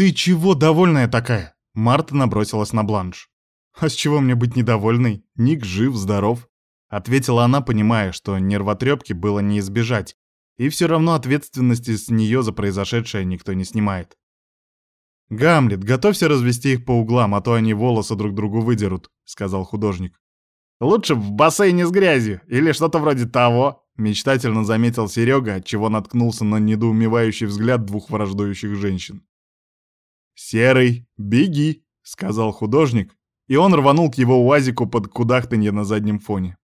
«Ты чего довольная такая?» Марта набросилась на бланш. «А с чего мне быть недовольной? Ник жив, здоров», — ответила она, понимая, что нервотрепки было не избежать, и все равно ответственности с нее за произошедшее никто не снимает. «Гамлет, готовься развести их по углам, а то они волосы друг другу выдерут», — сказал художник. «Лучше в бассейне с грязью или что-то вроде того», — мечтательно заметил Серега, отчего наткнулся на недоумевающий взгляд двух враждующих женщин. «Серый, беги!» — сказал художник, и он рванул к его уазику под кудахтанье на заднем фоне.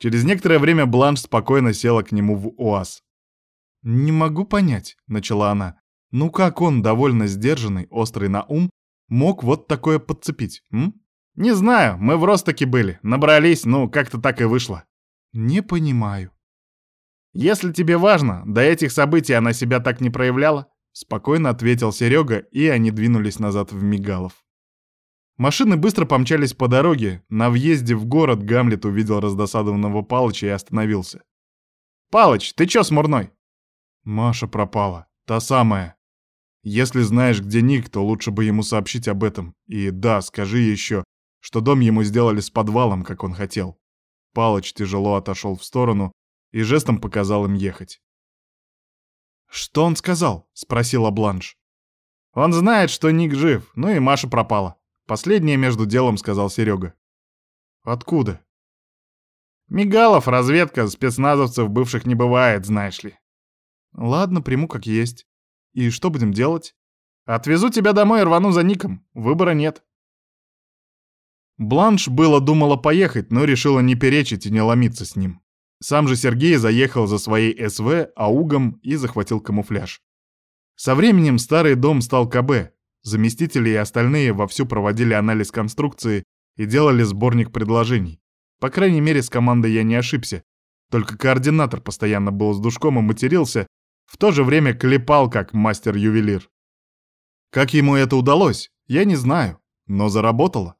Через некоторое время Бланш спокойно села к нему в УАЗ. «Не могу понять», — начала она. «Ну как он, довольно сдержанный, острый на ум, мог вот такое подцепить, м?» «Не знаю, мы в Ростоке были, набрались, ну, как-то так и вышло». «Не понимаю». «Если тебе важно, до этих событий она себя так не проявляла?» Спокойно ответил Серега, и они двинулись назад в Мигалов. Машины быстро помчались по дороге. На въезде в город Гамлет увидел раздосадованного Палыча и остановился. «Палыч, ты чё смурной?» Маша пропала. Та самая. Если знаешь, где Ник, то лучше бы ему сообщить об этом. И да, скажи еще, что дом ему сделали с подвалом, как он хотел. Палыч тяжело отошел в сторону и жестом показал им ехать. «Что он сказал?» — спросила Бланш. «Он знает, что Ник жив, ну и Маша пропала. Последнее между делом», — сказал Серега. «Откуда?» «Мигалов, разведка, спецназовцев бывших не бывает, знаешь ли». «Ладно, приму как есть. И что будем делать?» «Отвезу тебя домой и рвану за Ником. Выбора нет». Бланш было думала поехать, но решила не перечить и не ломиться с ним. Сам же Сергей заехал за своей СВ аугом и захватил камуфляж. Со временем старый дом стал КБ. Заместители и остальные вовсю проводили анализ конструкции и делали сборник предложений. По крайней мере, с командой я не ошибся. Только координатор постоянно был с душком и матерился, в то же время клепал как мастер-ювелир. Как ему это удалось, я не знаю, но заработало.